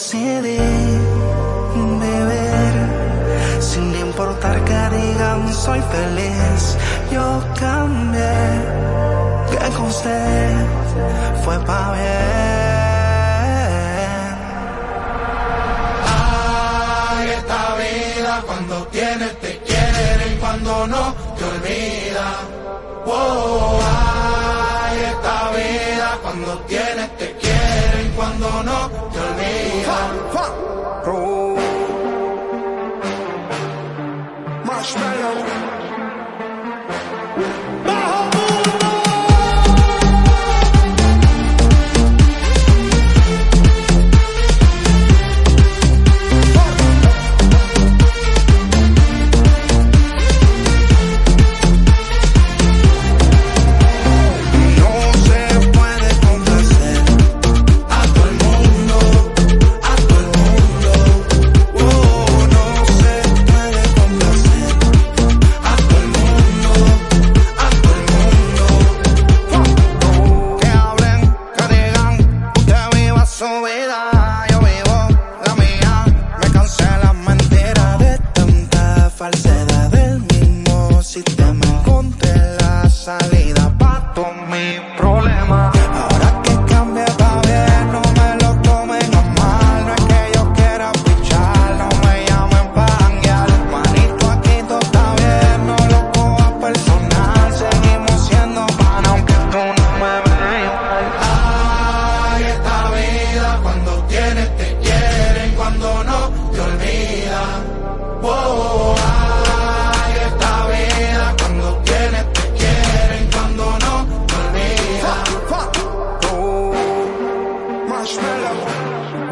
sede de ver, sin importar que digan soy feliz, yo cambié, que con usted fue pa' bien. Ay, esta vida cuando tienes te quieren, cuando no te olvida. Wow, ay, esta vida cuando tienes te quieren no no te olvidan.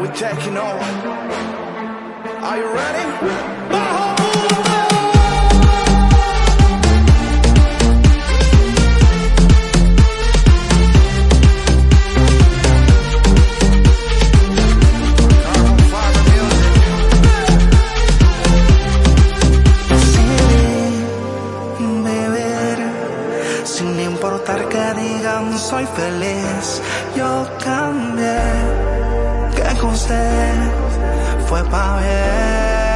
we're taking over. Are you ready? Sin importar que digan soy feliz, yo cambié usted fue pa' ver.